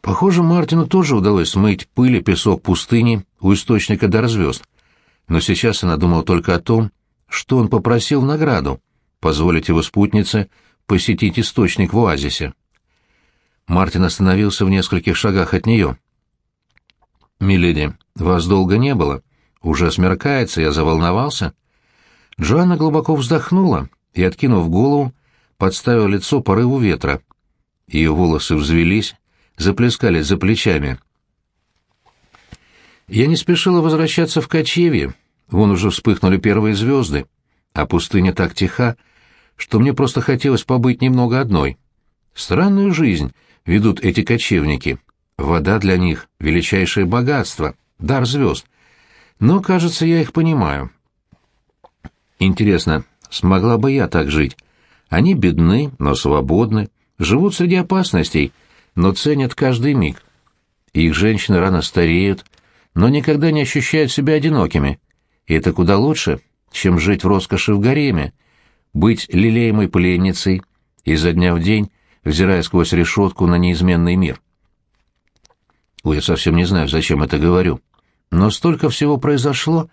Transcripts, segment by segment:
Похоже, Мартину тоже удалось смыть пыль и песок пустыни у источника дар звезд. Но сейчас она думала только о том, что он попросил в награду — позволить его спутнице посетить источник в оазисе. Мартин остановился в нескольких шагах от нее. «Миледи, вас долго не было. Уже смеркается, я заволновался». Джоанна глубоко вздохнула и, откинув голову, подставила лицо порыву ветра. Ее волосы взвелись, заплескались за плечами. Я не спешила возвращаться в кочевье, вон уже вспыхнули первые звезды, а пустыня так тиха, что мне просто хотелось побыть немного одной. Странную жизнь ведут эти кочевники. Вода для них — величайшее богатство, дар звезд. Но, кажется, я их понимаю. Интересно, смогла бы я так жить? Они бедны, но свободны, живут среди опасностей, но ценят каждый миг. Их женщины рано стареют, но никогда не ощущают себя одинокими. И это куда лучше, чем жить в роскоши в гареме, быть лелеемой пленницей, изо дня в день взирая сквозь решетку на неизменный мир. Ой, я совсем не знаю, зачем это говорю. Но столько всего произошло,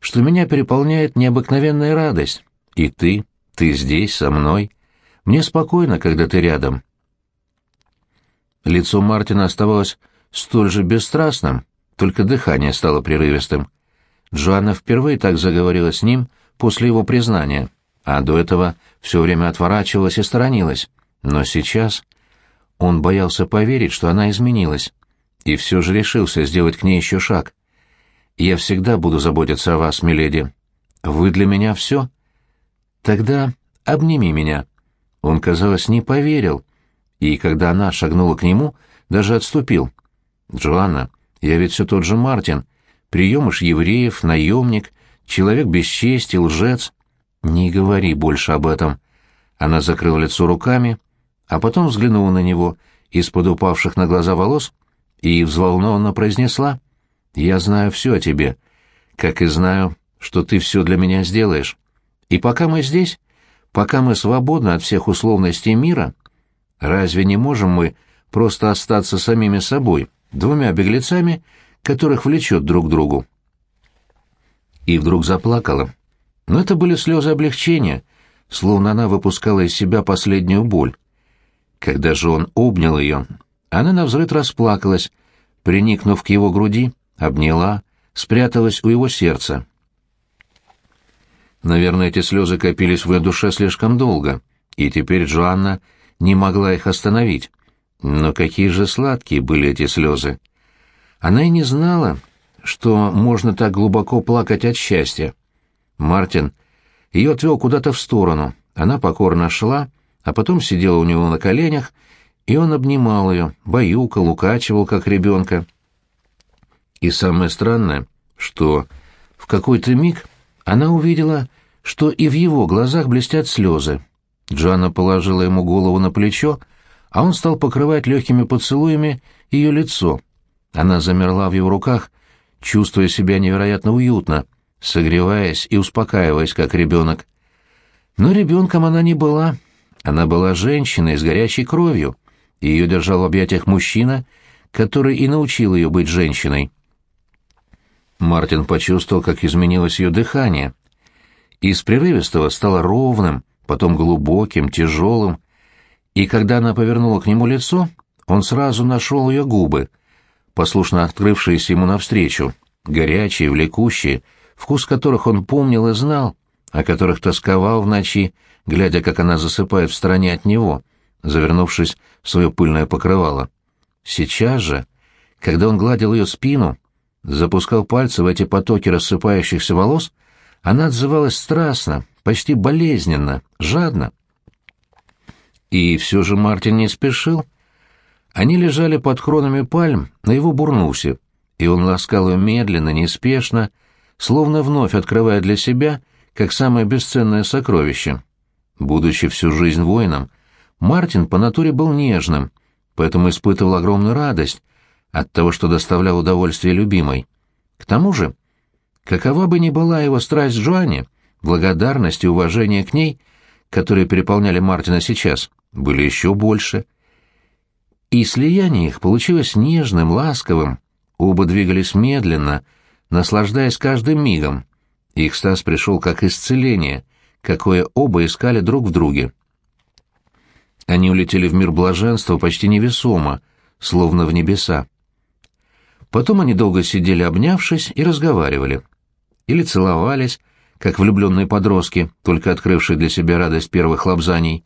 что меня переполняет необыкновенная радость. И ты, ты здесь, со мной. Мне спокойно, когда ты рядом. Лицо Мартина оставалось столь же бесстрастным, только дыхание стало прерывистым. Джоанна впервые так заговорила с ним после его признания, а до этого все время отворачивалась и сторонилась. Но сейчас он боялся поверить, что она изменилась, и все же решился сделать к ней еще шаг. «Я всегда буду заботиться о вас, миледи. Вы для меня все?» «Тогда обними меня». Он, казалось, не поверил, и когда она шагнула к нему, даже отступил. «Джоанна, я ведь все тот же Мартин, приемыш евреев, наемник, человек без чести, лжец. Не говори больше об этом». Она закрыла лицо руками, а потом взглянула на него из-под упавших на глаза волос и взволнованно произнесла «Я знаю все о тебе, как и знаю, что ты все для меня сделаешь. И пока мы здесь, пока мы свободны от всех условностей мира, разве не можем мы просто остаться самими собой, двумя беглецами, которых влечет друг к другу?» И вдруг заплакала. Но это были слезы облегчения, словно она выпускала из себя последнюю боль. Когда же он обнял ее, она навзрыд расплакалась, приникнув к его груди, обняла, спряталась у его сердца. Наверное, эти слезы копились в ее душе слишком долго, и теперь Джоанна не могла их остановить. Но какие же сладкие были эти слезы! Она и не знала, что можно так глубоко плакать от счастья. Мартин ее отвел куда-то в сторону, она покорно шла, а потом сидела у него на коленях, и он обнимал ее, баюкал, укачивал, как ребенка. И самое странное, что в какой-то миг она увидела, что и в его глазах блестят слезы. Джанна положила ему голову на плечо, а он стал покрывать легкими поцелуями ее лицо. Она замерла в его руках, чувствуя себя невероятно уютно, согреваясь и успокаиваясь, как ребенок. Но ребенком она не была, она была женщиной с горячей кровью, ее держал в объятиях мужчина, который и научил ее быть женщиной. Мартин почувствовал, как изменилось ее дыхание. Из прерывистого стало ровным, потом глубоким, тяжелым, и когда она повернула к нему лицо, он сразу нашел ее губы, послушно открывшиеся ему навстречу, горячие, влекущие, вкус которых он помнил и знал, о которых тосковал в ночи, глядя, как она засыпает в стороне от него, завернувшись в свое пыльное покрывало. Сейчас же, когда он гладил ее спину, запускал пальцы в эти потоки рассыпающихся волос, она отзывалась страстно, почти болезненно, жадно. И все же Мартин не спешил. Они лежали под кронами пальм на его бурнусе, и он ласкал ее медленно, неспешно, словно вновь открывая для себя как самое бесценное сокровище. Будучи всю жизнь воином, Мартин по натуре был нежным, поэтому испытывал огромную радость от того, что доставлял удовольствие любимой. К тому же, какова бы ни была его страсть к Джоанне, благодарность и уважение к ней, которые переполняли Мартина сейчас, были еще больше. И слияние их получилось нежным, ласковым. Оба двигались медленно, наслаждаясь каждым мигом. Их стас пришел как исцеление, какое оба искали друг в друге. Они улетели в мир блаженства почти невесомо, словно в небеса. Потом они долго сидели, обнявшись, и разговаривали. Или целовались, как влюбленные подростки, только открывшие для себя радость первых лапзаний.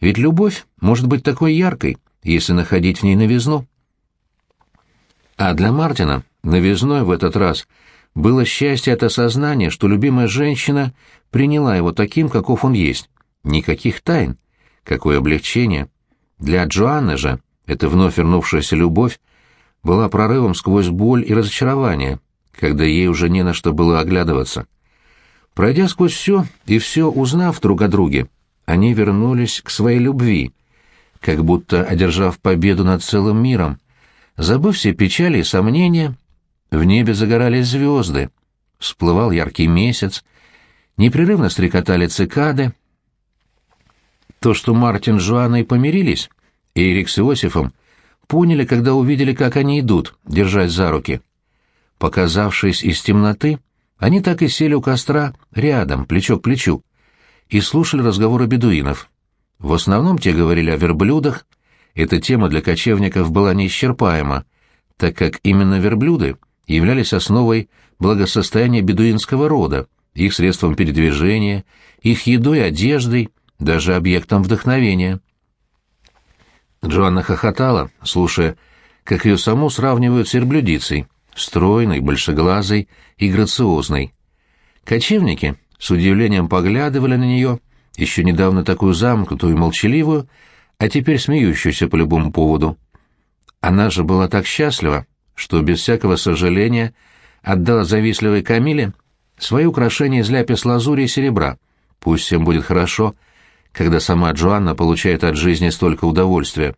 Ведь любовь может быть такой яркой, если находить в ней новизну. А для Мартина новизной в этот раз было счастье от осознания, что любимая женщина приняла его таким, каков он есть. Никаких тайн. Какое облегчение. Для Джоанны же эта вновь вернувшаяся любовь была прорывом сквозь боль и разочарование, когда ей уже не на что было оглядываться. Пройдя сквозь все и все узнав друг о друге, они вернулись к своей любви, как будто одержав победу над целым миром. Забыв все печали и сомнения, в небе загорались звезды, всплывал яркий месяц, непрерывно стрекотали цикады. То, что Мартин с Жуаной помирились, Эрик с Иосифом поняли, когда увидели, как они идут, держась за руки. Показавшись из темноты, они так и сели у костра рядом, плечо к плечу, и слушали разговоры бедуинов. В основном те говорили о верблюдах. Эта тема для кочевников была неисчерпаема, так как именно верблюды являлись основой благосостояния бедуинского рода, их средством передвижения, их едой, одеждой, даже объектом вдохновения. Джоанна хохотала, слушая, как ее саму сравнивают с верблюдицей, стройной, большеглазой и грациозной. Кочевники с удивлением поглядывали на нее, еще недавно такую замкнутую и молчаливую, а теперь смеющуюся по любому поводу. Она же была так счастлива, что без всякого сожаления отдала завистливой Камиле свои украшения из ляпис-лазури и серебра. Пусть всем будет хорошо — когда сама Джоанна получает от жизни столько удовольствия.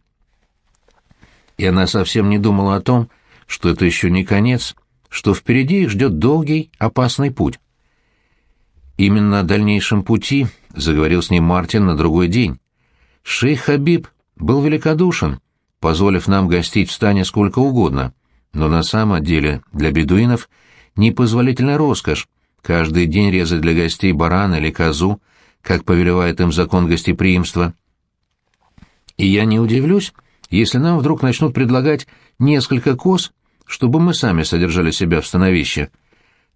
И она совсем не думала о том, что это еще не конец, что впереди их ждет долгий, опасный путь. Именно о дальнейшем пути заговорил с ней Мартин на другой день. Шейх Хабиб был великодушен, позволив нам гостить в стане сколько угодно, но на самом деле для бедуинов непозволительная роскошь каждый день резать для гостей барана или козу, как повелевает им закон гостеприимства. И я не удивлюсь, если нам вдруг начнут предлагать несколько коз, чтобы мы сами содержали себя в становище.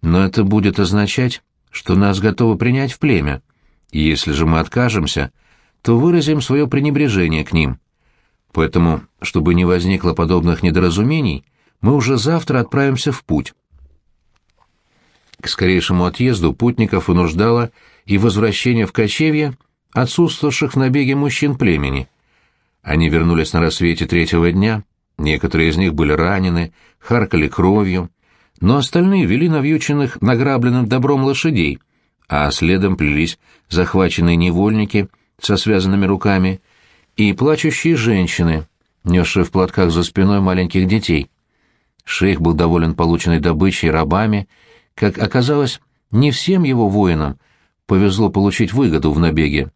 Но это будет означать, что нас готовы принять в племя. И если же мы откажемся, то выразим свое пренебрежение к ним. Поэтому, чтобы не возникло подобных недоразумений, мы уже завтра отправимся в путь. К скорейшему отъезду путников вынуждало и возвращение в кочевье отсутствовавших в набеге мужчин племени. Они вернулись на рассвете третьего дня, некоторые из них были ранены, харкали кровью, но остальные вели навьюченных награбленным добром лошадей, а следом плелись захваченные невольники со связанными руками и плачущие женщины, несшие в платках за спиной маленьких детей. Шейх был доволен полученной добычей рабами, как оказалось, не всем его воинам повезло получить выгоду в набеге.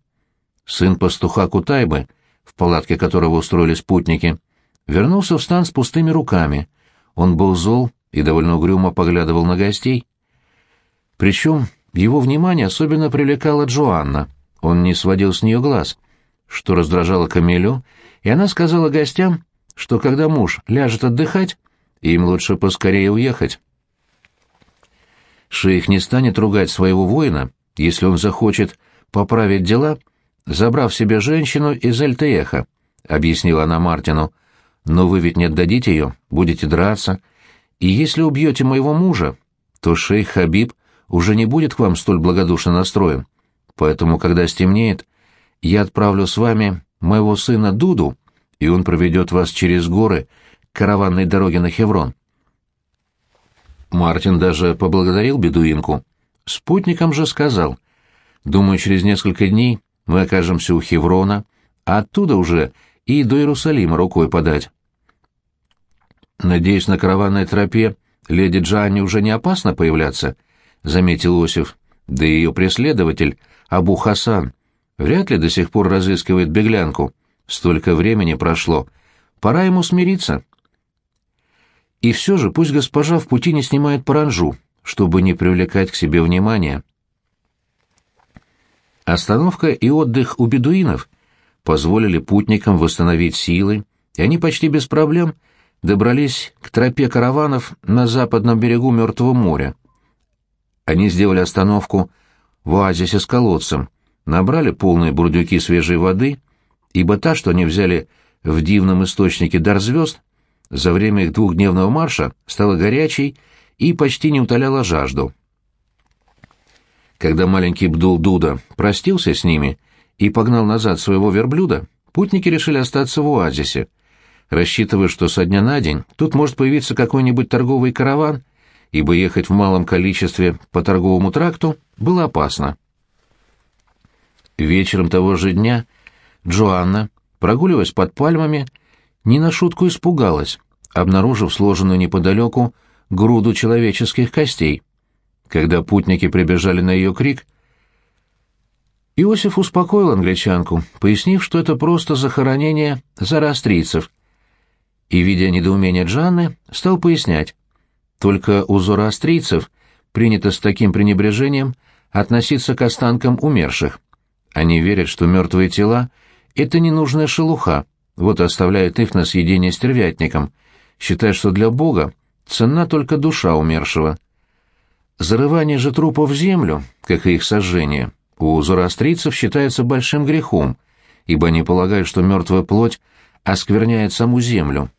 Сын пастуха Кутайбы, в палатке которого устроились путники, вернулся в стан с пустыми руками. Он был зол и довольно угрюмо поглядывал на гостей. Причем его внимание особенно привлекала Джоанна. Он не сводил с нее глаз, что раздражало Камилю, и она сказала гостям, что когда муж ляжет отдыхать, им лучше поскорее уехать. Шейх не станет ругать своего воина, если он захочет поправить дела, забрав себе женщину из Эльтееха, — объяснила она Мартину. «Но вы ведь не отдадите ее, будете драться. И если убьете моего мужа, то шейх Хабиб уже не будет к вам столь благодушно настроен. Поэтому, когда стемнеет, я отправлю с вами моего сына Дуду, и он проведет вас через горы к караванной дороге на Хеврон». Мартин даже поблагодарил бедуинку. Спутникам же сказал, «Думаю, через несколько дней мы окажемся у Хеврона, а оттуда уже и до Иерусалима рукой подать». «Надеюсь, на караванной тропе леди Джанни уже не опасно появляться?» — заметил Осиф. «Да и ее преследователь, Абу Хасан, вряд ли до сих пор разыскивает беглянку. Столько времени прошло. пора ему смириться. И все же пусть госпожа в пути не снимает паранжу, чтобы не привлекать к себе внимания. Остановка и отдых у бедуинов позволили путникам восстановить силы, и они почти без проблем добрались к тропе караванов на западном берегу Мертвого моря. Они сделали остановку в оазисе с колодцем, набрали полные бурдюки свежей воды, ибо та, что они взяли в дивном источнике дар звезд, за время их двухдневного марша стала горячей и почти не утоляла жажду. Когда маленький Бдул-Дуда простился с ними и погнал назад своего верблюда, путники решили остаться в оазисе, рассчитывая, что со дня на день тут может появиться какой-нибудь торговый караван, ибо ехать в малом количестве по торговому тракту было опасно. Вечером того же дня Джоанна, прогуливаясь под пальмами, не на шутку испугалась, обнаружив сложенную неподалеку груду человеческих костей. Когда путники прибежали на ее крик, Иосиф успокоил англичанку, пояснив, что это просто захоронение зороастрийцев, и, видя недоумение Джанны, стал пояснять. Только у зороастрийцев принято с таким пренебрежением относиться к останкам умерших. Они верят, что мертвые тела — это ненужная шелуха, вот оставляют их на съедение стервятникам, считая, что для Бога ценна только душа умершего. Зарывание же трупов в землю, как и их сожжение, у зороастрийцев считается большим грехом, ибо они полагают, что мертвая плоть оскверняет саму землю.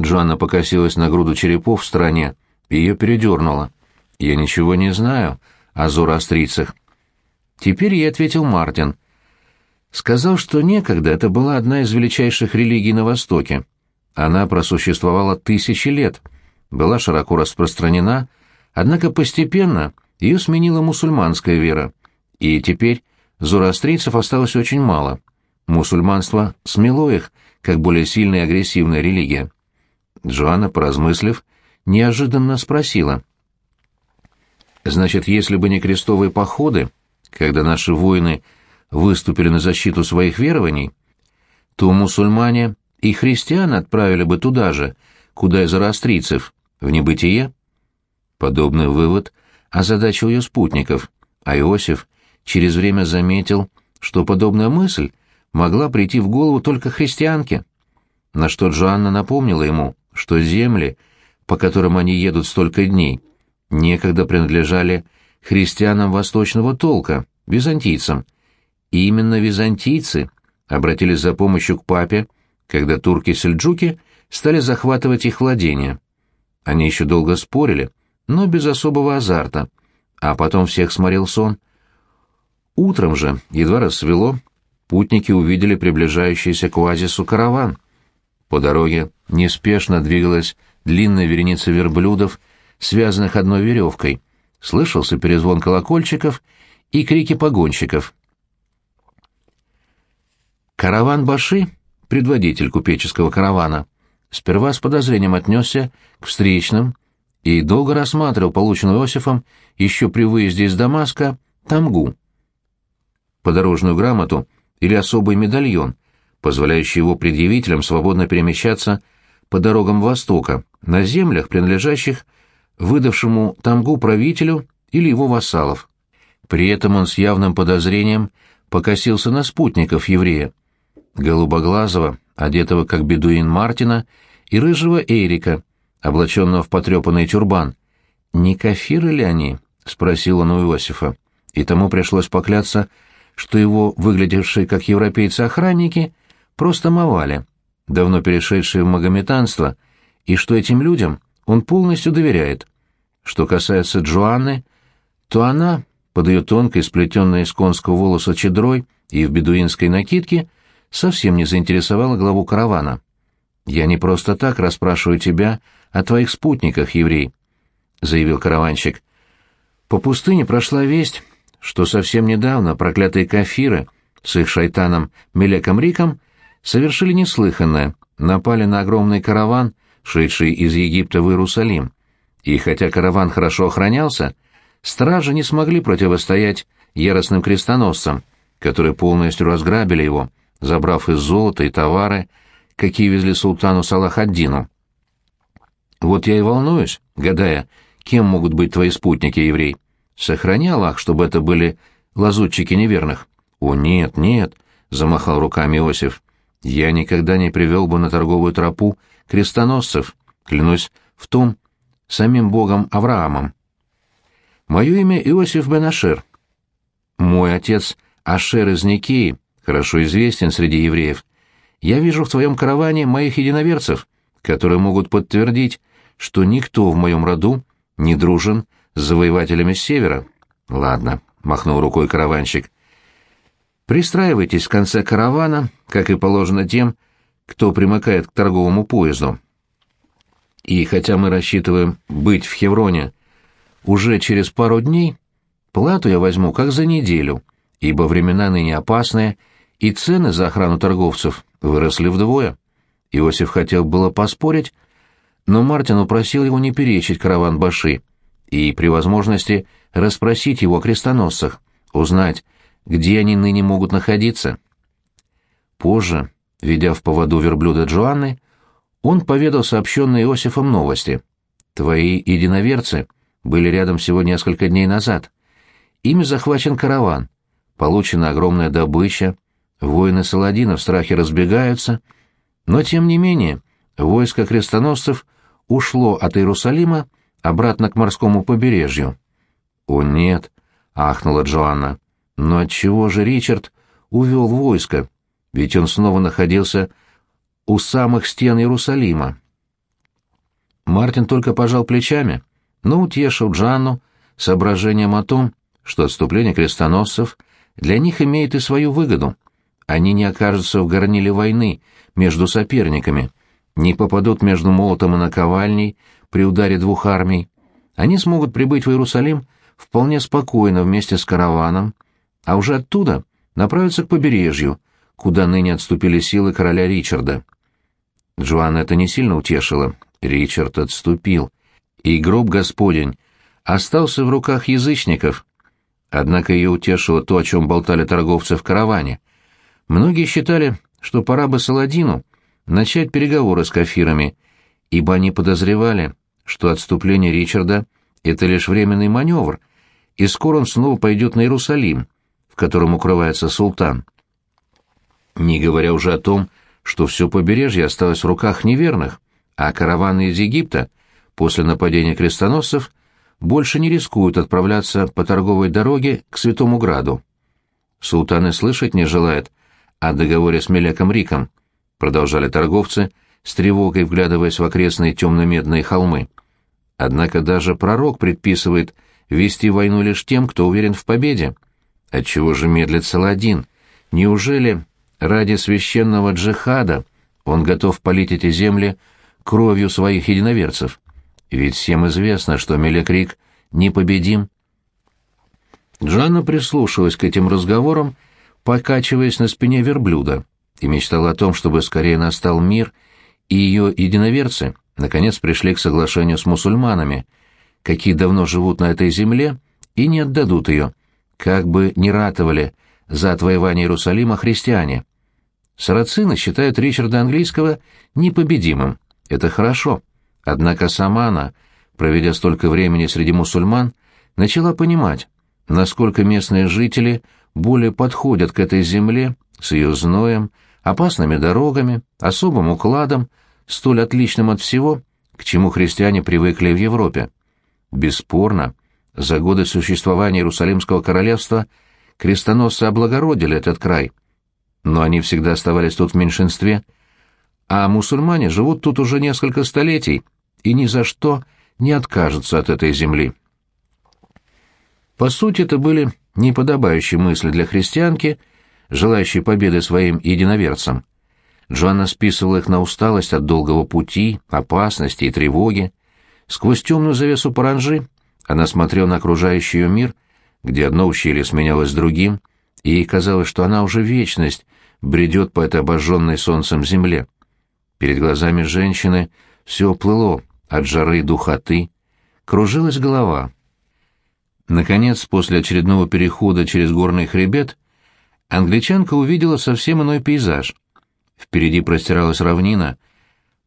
Джоанна покосилась на груду черепов в стороне, и ее передернуло. «Я ничего не знаю о зороастрийцах». Теперь ей ответил Мартин. Сказал, что некогда это была одна из величайших религий на Востоке. Она просуществовала тысячи лет, была широко распространена, Однако постепенно ее сменила мусульманская вера, и теперь зороастрийцев осталось очень мало. Мусульманство смело их, как более сильная и агрессивная религия. Джоанна, поразмыслив, неожиданно спросила. «Значит, если бы не крестовые походы, когда наши воины выступили на защиту своих верований, то мусульмане и христиан отправили бы туда же, куда и зороастрийцев, в небытие?» Подобный вывод озадачил ее спутников, а Иосиф через время заметил, что подобная мысль могла прийти в голову только христианке. На что Джоанна напомнила ему, что земли, по которым они едут столько дней, некогда принадлежали христианам восточного толка, византийцам. И именно византийцы обратились за помощью к папе, когда турки-сельджуки стали захватывать их владения. Они еще долго спорили, но без особого азарта, а потом всех сморил сон. Утром же, едва рассвело, путники увидели приближающийся к оазису караван. По дороге неспешно двигалась длинная вереница верблюдов, связанных одной веревкой. Слышался перезвон колокольчиков и крики погонщиков. Караван Баши, предводитель купеческого каравана, сперва с подозрением отнесся к встречным, и долго рассматривал полученную Иосифом еще при выезде из Дамаска тамгу, подорожную грамоту или особый медальон, позволяющий его предъявителям свободно перемещаться по дорогам Востока, на землях, принадлежащих выдавшему тамгу правителю или его вассалов. При этом он с явным подозрением покосился на спутников еврея, голубоглазого, одетого как бедуин Мартина, и рыжего Эрика, облаченного в потрепанный тюрбан. «Не кафиры ли они?» — спросил он у Иосифа. И тому пришлось покляться, что его, выглядевшие как европейцы охранники, просто мовали, давно перешедшие в магометанство, и что этим людям он полностью доверяет. Что касается Джоанны, то она, под ее тонкой, сплетенной из конского волоса чедрой и в бедуинской накидке, совсем не заинтересовала главу каравана. «Я не просто так расспрашиваю тебя о твоих спутниках, еврей», — заявил караванщик. «По пустыне прошла весть, что совсем недавно проклятые кафиры с их шайтаном Мелеком Риком совершили неслыханное, напали на огромный караван, шедший из Египта в Иерусалим. И хотя караван хорошо охранялся, стражи не смогли противостоять яростным крестоносцам, которые полностью разграбили его, забрав из золота и товары, какие везли султану Салахаддину. Вот я и волнуюсь, гадая, кем могут быть твои спутники, еврей. Сохрани Аллах, чтобы это были лазутчики неверных. О, нет, нет, — замахал руками Иосиф. Я никогда не привел бы на торговую тропу крестоносцев, клянусь в том, самим богом Авраамом. Мое имя Иосиф бен Ашер. Мой отец Ашер из Никеи, хорошо известен среди евреев. Я вижу в твоем караване моих единоверцев, которые могут подтвердить, что никто в моем роду не дружен с завоевателями севера. Ладно, махнул рукой караванщик. Пристраивайтесь в конце каравана, как и положено тем, кто примыкает к торговому поезду. И хотя мы рассчитываем быть в Хевроне уже через пару дней, плату я возьму как за неделю, ибо времена ныне опасные, и цены за охрану торговцев выросли вдвое. Иосиф хотел было поспорить, но Мартин упросил его не перечить караван Баши и, при возможности, расспросить его о крестоносцах, узнать, где они ныне могут находиться. Позже, ведя в поводу верблюда Джоанны, он поведал сообщенные Иосифом новости. «Твои единоверцы были рядом всего несколько дней назад. Ими захвачен караван, получена огромная добыча, воины Саладина в страхе разбегаются, но, тем не менее, войско крестоносцев ушло от Иерусалима обратно к морскому побережью. «О, нет!» — ахнула Джоанна. «Но отчего же Ричард увел войско? Ведь он снова находился у самых стен Иерусалима». Мартин только пожал плечами, но утешил Джанну соображением о том, что отступление крестоносцев для них имеет и свою выгоду. Они не окажутся в горниле войны между соперниками — не попадут между молотом и наковальней при ударе двух армий, они смогут прибыть в Иерусалим вполне спокойно вместе с караваном, а уже оттуда направиться к побережью, куда ныне отступили силы короля Ричарда. Джоанна это не сильно утешило. Ричард отступил, и гроб Господень остался в руках язычников. Однако ее утешило то, о чем болтали торговцы в караване. Многие считали, что пора бы Саладину начать переговоры с кафирами, ибо они подозревали, что отступление Ричарда — это лишь временный маневр, и скоро он снова пойдет на Иерусалим, в котором укрывается султан. Не говоря уже о том, что все побережье осталось в руках неверных, а караваны из Египта после нападения крестоносцев больше не рискуют отправляться по торговой дороге к Святому Граду. Султан и слышать не желает о договоре с Мелеком Риком — продолжали торговцы, с тревогой вглядываясь в окрестные темно-медные холмы. Однако даже пророк предписывает вести войну лишь тем, кто уверен в победе. Отчего же медлит Саладин? Неужели ради священного джихада он готов полить эти земли кровью своих единоверцев? Ведь всем известно, что Мелекрик непобедим. Джанна прислушалась к этим разговорам, покачиваясь на спине верблюда и мечтала о том, чтобы скорее настал мир, и ее единоверцы наконец пришли к соглашению с мусульманами, какие давно живут на этой земле и не отдадут ее, как бы ни ратовали за отвоевание Иерусалима христиане. Сарацины считают Ричарда Английского непобедимым. Это хорошо. Однако сама она, проведя столько времени среди мусульман, начала понимать, насколько местные жители более подходят к этой земле с ее зноем, опасными дорогами, особым укладом, столь отличным от всего, к чему христиане привыкли в Европе. Бесспорно, за годы существования Иерусалимского королевства крестоносцы облагородили этот край, но они всегда оставались тут в меньшинстве, а мусульмане живут тут уже несколько столетий и ни за что не откажутся от этой земли. По сути, это были неподобающие мысли для христианки – желающие победы своим единоверцам. Джоанна списывала их на усталость от долгого пути, опасности и тревоги. Сквозь темную завесу паранжи она смотрела на окружающий ее мир, где одно ущелье сменялось другим, и ей казалось, что она уже вечность бредет по этой обожженной солнцем земле. Перед глазами женщины все плыло от жары духоты, кружилась голова. Наконец, после очередного перехода через горный хребет, англичанка увидела совсем иной пейзаж. впереди простиралась равнина,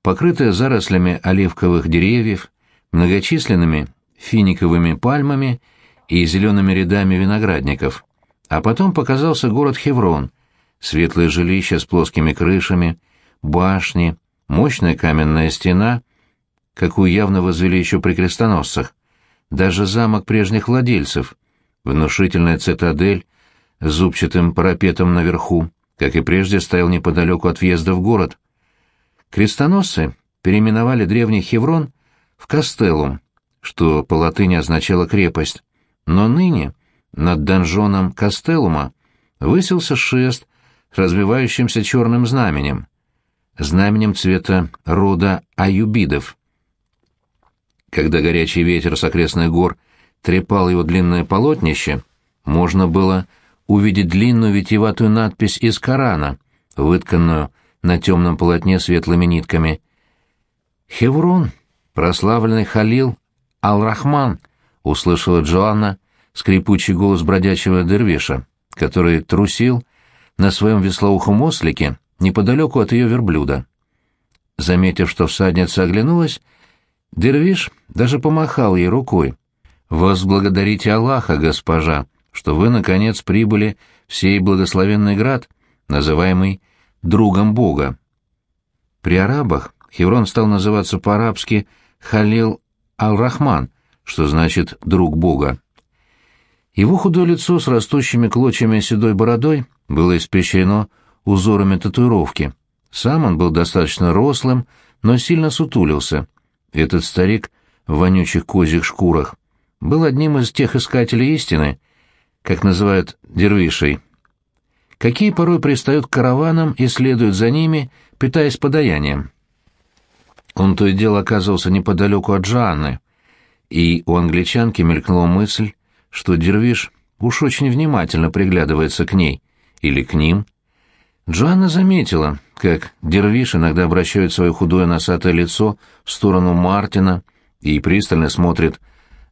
покрытая зарослями оливковых деревьев, многочисленными финиковыми пальмами и зелеными рядами виноградников. А потом показался город Хеврон, светлое жилище с плоскими крышами, башни, мощная каменная стена, какую явно возвели еще при крестоносцах, даже замок прежних владельцев, внушительная цитадель зубчатым парапетом наверху, как и прежде стоял неподалеку от въезда в город. Крестоносцы переименовали древний Хеврон в Кастеллум, что по латыни означало крепость, но ныне над донжоном Кастеллума высился шест с развивающимся черным знаменем, знаменем цвета рода аюбидов. Когда горячий ветер с окрестных гор трепал его длинное полотнище, можно было увидеть длинную витиеватую надпись из Корана, вытканную на темном полотне светлыми нитками. «Хеврон, прославленный Халил Ал-Рахман», — услышала Джоанна скрипучий голос бродячего дервиша, который трусил на своем веслоухом ослике неподалеку от ее верблюда. Заметив, что всадница оглянулась, дервиш даже помахал ей рукой. «Возблагодарите Аллаха, госпожа, что вы, наконец, прибыли в сей благословенный град, называемый «другом Бога». При арабах Хеврон стал называться по-арабски Халил Ал-Рахман, что значит «друг Бога». Его худое лицо с растущими клочьями седой бородой было испещрено узорами татуировки. Сам он был достаточно рослым, но сильно сутулился. Этот старик в вонючих козьих шкурах был одним из тех искателей истины, как называют дервишей, какие порой пристают к караванам и следуют за ними, питаясь подаянием. Он то и дело оказывался неподалеку от Джоанны, и у англичанки мелькнула мысль, что Дервиш уж очень внимательно приглядывается к ней или к ним. Джоанна заметила, как Дервиш иногда обращает свое худое носатое лицо в сторону Мартина и пристально смотрит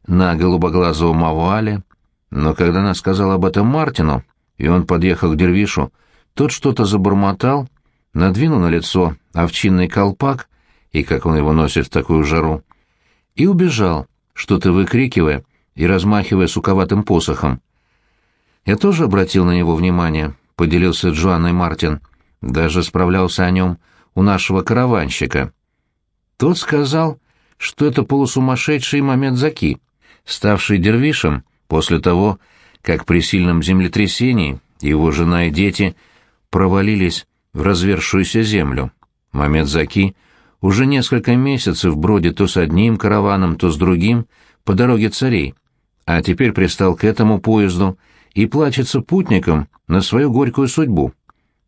на голубоглазого Маваля, но когда она сказала об этом Мартину, и он подъехал к Дервишу, тот что-то забормотал, надвинул на лицо овчинный колпак, и как он его носит в такую жару, и убежал, что-то выкрикивая, и размахивая суковатым посохом. Я тоже обратил на него внимание, поделился Джоанной Мартин. Даже справлялся о нем у нашего караванщика. Тот сказал, что это полусумасшедший момент Заки, ставший дервишем после того, как при сильном землетрясении его жена и дети провалились в развершуюся землю. Момент Заки уже несколько месяцев бродит то с одним караваном, то с другим по дороге царей, а теперь пристал к этому поезду и плачется путникам на свою горькую судьбу.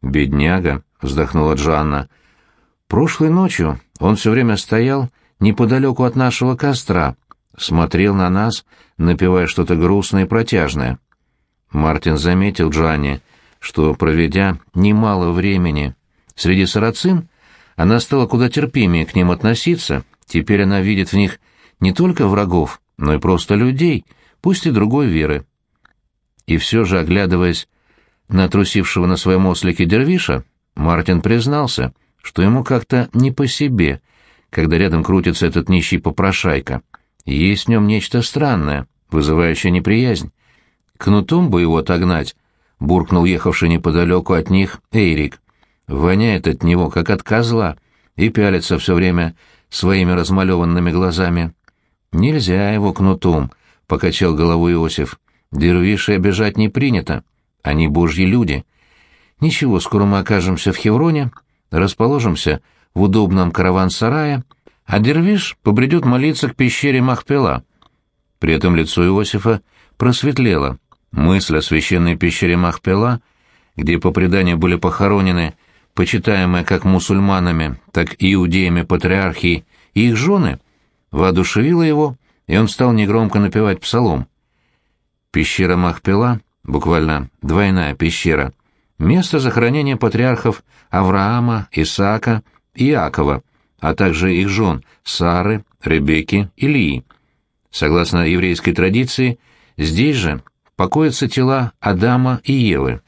«Бедняга», — вздохнула Джанна. «Прошлой ночью он все время стоял неподалеку от нашего костра, смотрел на нас, напевая что-то грустное и протяжное». Мартин заметил Джанне, что, проведя немало времени среди сарацин, она стала куда терпимее к ним относиться, теперь она видит в них не только врагов, но и просто людей — пусть и другой веры. И все же, оглядываясь на трусившего на своем ослике дервиша, Мартин признался, что ему как-то не по себе, когда рядом крутится этот нищий попрошайка. Есть в нем нечто странное, вызывающее неприязнь. Кнутом бы его отогнать, — буркнул ехавший неподалеку от них Эйрик. Воняет от него, как от козла, и пялится все время своими размалеванными глазами. Нельзя его кнутом, — покачал головой Иосиф. «Дервиши обижать не принято. Они божьи люди. Ничего, скоро мы окажемся в Хевроне, расположимся в удобном караван-сарае, а Дервиш побредет молиться к пещере Махпела». При этом лицо Иосифа просветлело. Мысль о священной пещере Махпела, где по преданию были похоронены почитаемые как мусульманами, так и иудеями патриархии и их жены, воодушевила его, и он стал негромко напевать псалом. Пещера Махпела, буквально двойная пещера, место захоронения патриархов Авраама, Исаака и Иакова, а также их жен Сары, Ребекки и Лии. Согласно еврейской традиции, здесь же покоятся тела Адама и Евы.